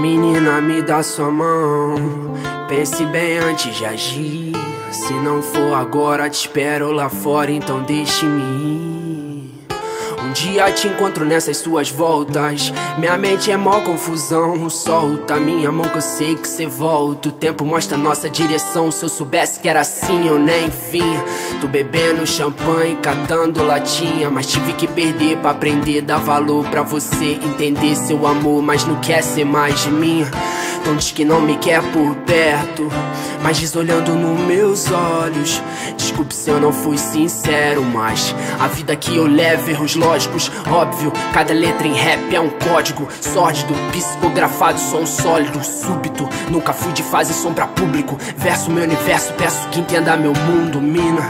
Menina, me dá sua mão. Pense bem antes de agir. Se não for agora, te espero lá fora, então deixe-me ir. Dia te encontro nessas suas voltas. Minha mente é mó confusão. Solta minha mão que eu sei que cê volta. O tempo mostra nossa direção. Se eu soubesse que era assim, eu nem vinha. Tô bebendo champanhe, catando latinha. Mas tive que perder pra aprender. Dar valor pra você entender seu amor. Mas não quer ser mais de mim. Então diz que não me quer por perto. Mas diz olhando nos meus olhos. Desculpe se eu não fui sincero, mas a vida que eu levo, erros lógicos, óbvio. Cada letra em rap é um código sórdido, psicografado, som sólido, súbito. Nunca fui de fase som pra público. Verso meu universo, peço que entenda meu mundo, mina.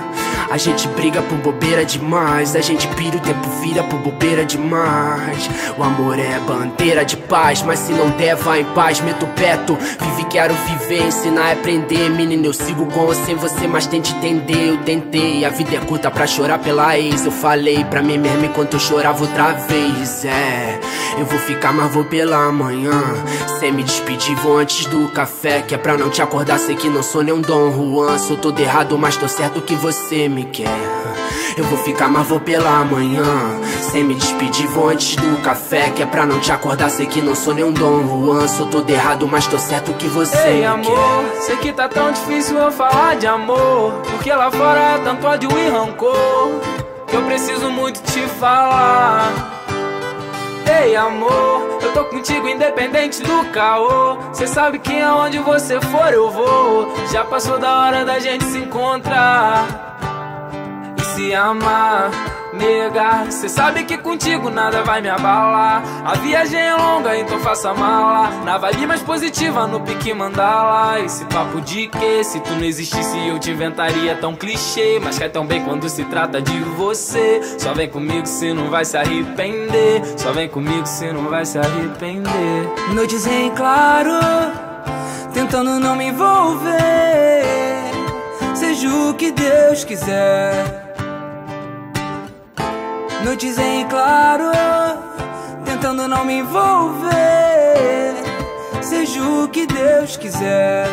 A gente briga por bobeira demais. A gente pira, o tempo vira por bobeira demais. O amor é bandeira de paz, mas se não der, vai em paz. Meto perto, vive, quero viver, ensinar é aprender. Menina, eu sigo com ou sem você, mas tente entender. Eu tentei, a vida é curta pra chorar pela ex. Eu falei pra mim mesmo enquanto eu chorava outra vez. É, eu vou ficar, mas vou pela manhã. Sem me despedir, vou antes do café. Que é pra não te acordar, sei que não sou nem um Dom Juan. Sou todo errado, mas tô certo que você me quer. Eu vou ficar, mas vou pela manhã. Sem me despedir, vou antes do café. Que é pra não te acordar, sei que não sou nem um Dom Juan. Sou todo errado, mas tô certo que você Ei, me amor, quer. sei que tá tão difícil eu falar de amor. Porque lá fora é tanto ódio e rancor. Que eu preciso muito te falar. Ei, amor, eu tô contigo independente do caô. Cê sabe que aonde você for eu vou. Já passou da hora da gente se encontrar se amar, nega. Cê sabe que contigo nada vai me abalar. A viagem é longa, então faça mala. Na vibe mais positiva, no pique mandala. Esse papo de que se tu não existisse eu te inventaria tão clichê. Mas quer tão bem quando se trata de você. Só vem comigo se não vai se arrepender. Só vem comigo se não vai se arrepender. Noites em claro, tentando não me envolver. Seja o que Deus quiser. Noites em claro, tentando não me envolver. Seja o que Deus quiser,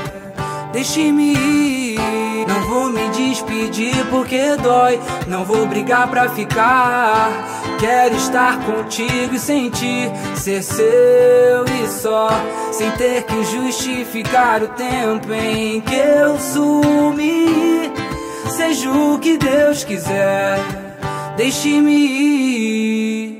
deixe-me ir. Não vou me despedir porque dói. Não vou brigar pra ficar. Quero estar contigo e sentir ser seu e só. Sem ter que justificar o tempo em que eu sumi. Seja o que Deus quiser deixe-me.